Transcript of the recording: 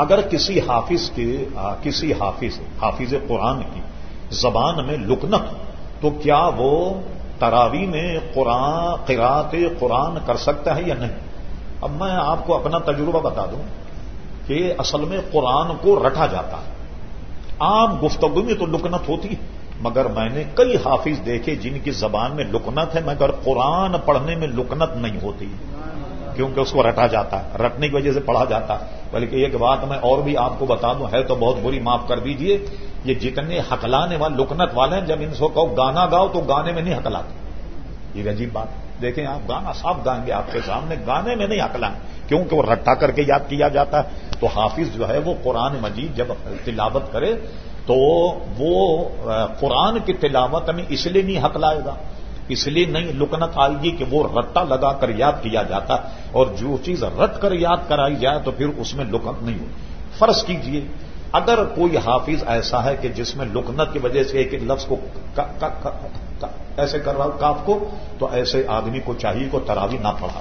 اگر کسی حافظ کے کسی حافظ حافظ قرآن کی زبان میں لکنت تو کیا وہ تراوی میں قرآن قرات قرآن کر سکتا ہے یا نہیں؟ اب میں آپ کو اپنا تجربہ بتا دوں کہ اصل میں قرآن کو رٹا جاتا ہے۔ عام گفتگو میں تو لکنت ہوتی ہے، مگر میں نے کئی حافظ دیکھے جن کی زبان میں لکنت ہے، مگر قرآن پڑھنے میں لکنت نہیں ہوتی، کیونکہ اس کو رٹا جاتا ہے، رٹنے کی وجہ سے پڑھا جاتا ہے۔ بلکہ ایک بات میں اور بھی آپ کو بتا دوں، ہے تو بہت بری، معاف کر دیجیے، یہ جتنے حقلانے والے، لکنت والے ہیں، جب ان سے کہو گانا گاؤ تو گانے میں نہیں حقلاتے یہ عجیب بات دیکھیں آپ گانا صاف گائیں گے، آپ کے سامنے گانے میں نہیں حقلائیں کیونکہ وہ رٹا کر کے یاد کیا جاتا ہے۔ تو حافظ جو ہے وہ قرآن مجید جب تلاوت کرے تو وہ قرآن کی تلاوت میں اس لیے نہیں حق لائے گا۔ اس لیے نہیں، لکنت آئے گی کہ وہ رٹا لگا کر یاد کیا جاتا اور جو چیز رٹ کر یاد کرائی جائے تو پھر اس میں لکنت نہیں ہو فرض کیجیے، اگر کوئی حافظ ایسا ہے کہ جس میں لکنت کی وجہ سے ایک لفظ کو ایسے کر رہا ہوں کاف کو، تو ایسے آدمی کو چاہیے کو تراوی نہ پڑھا۔